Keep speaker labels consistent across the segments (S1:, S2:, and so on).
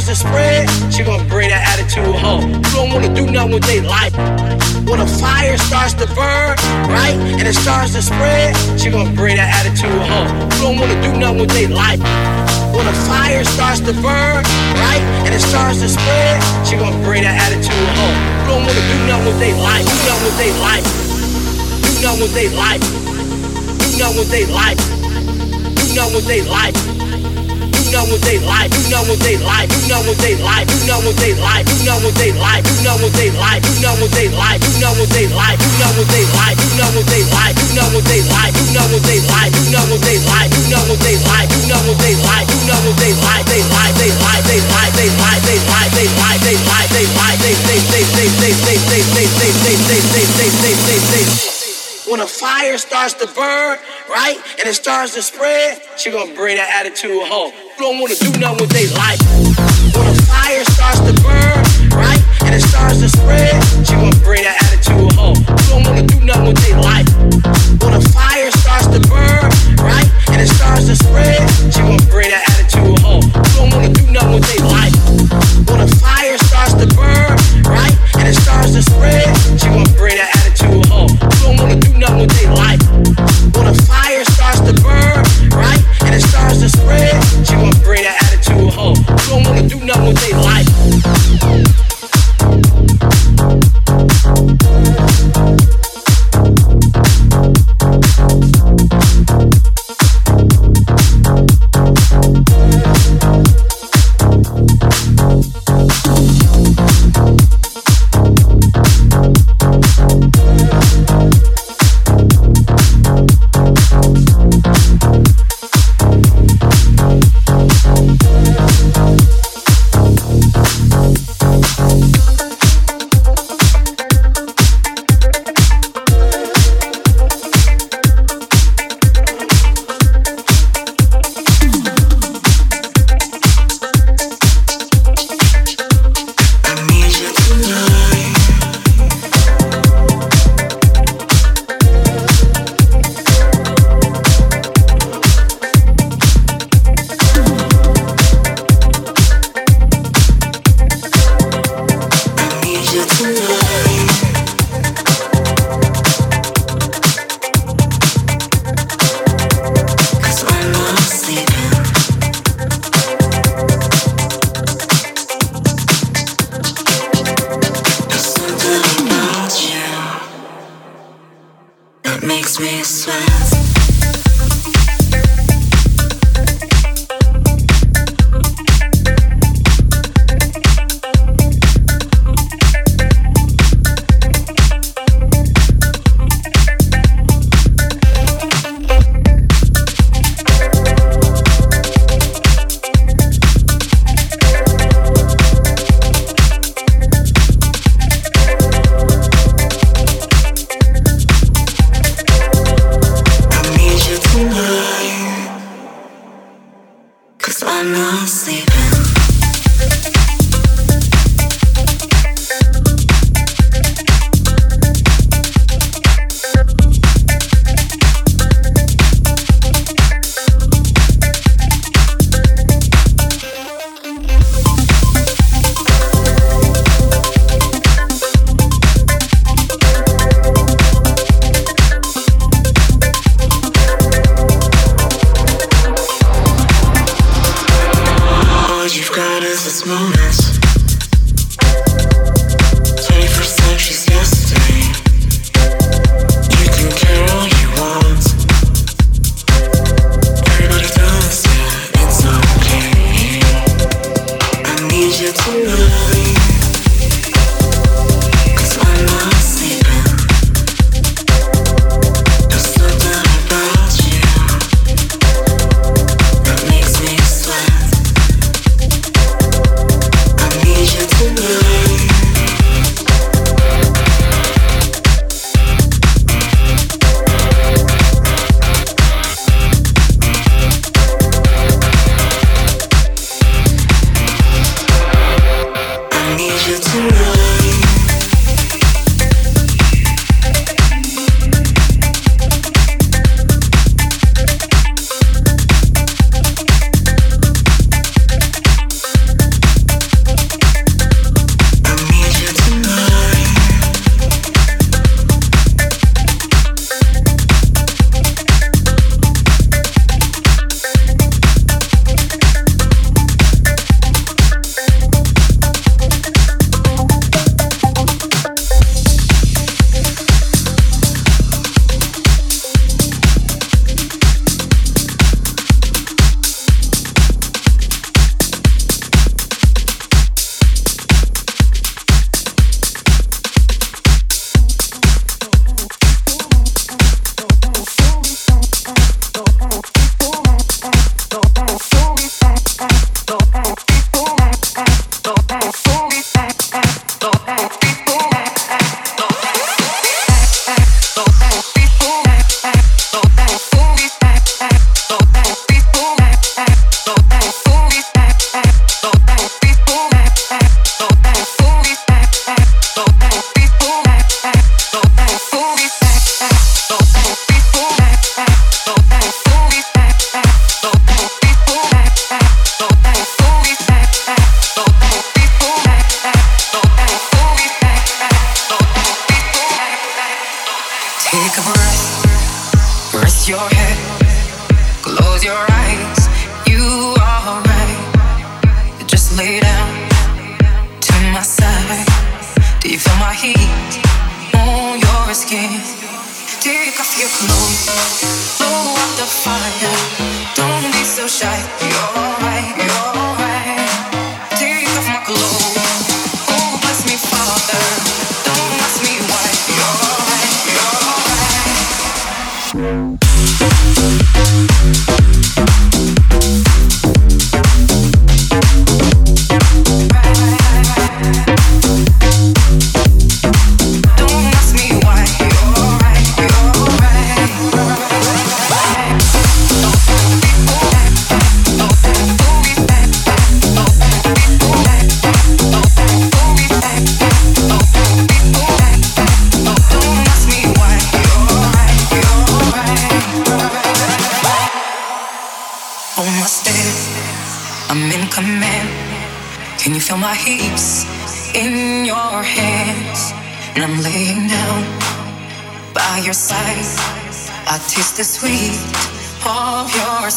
S1: spread, she gonna bring that attitude home. You don't wanna do nothing with their life. When a fire starts to burn, right, and it starts to spread, she gonna bring that attitude home. You don't wanna do nothing with their life. When a fire starts to burn, right, and it starts to spread, she gonna bring that attitude home. You don't wanna do nothing with their life. Do nothing with their life. Do nothing with their life. Do nothing with their life. Do nothing with their life. Nothing with their life. Do nothing with their life. Do nothing with their life. Do nothing with their life. Do nothing with their life. Do nothing with their life. Do nothing with their life. Do nothing with their life. Do nothing with their life. Do nothing with their life. Do nothing with their life. Do nothing with their life. Do nothing with their life. Do nothing with their life. Do nothing with their life. Do nothing with their life. They lie. They lie. They lie. They lie. They lie. They lie. They lie. They lie. They they they they they they they they they they they they they they they they when a fire starts to burn, right, and it starts to spread, she gonna bring that attitude home. Don't wanna do nothing with their life. When a fire starts to burn, right, and it starts to spread, she gonna bring that attitude home. You don't wanna do nothing with their life. When a fire starts to burn, right, and it starts to spread, she gonna bring that attitude home. You don't wanna do nothing with their life. you
S2: tonight.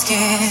S2: skin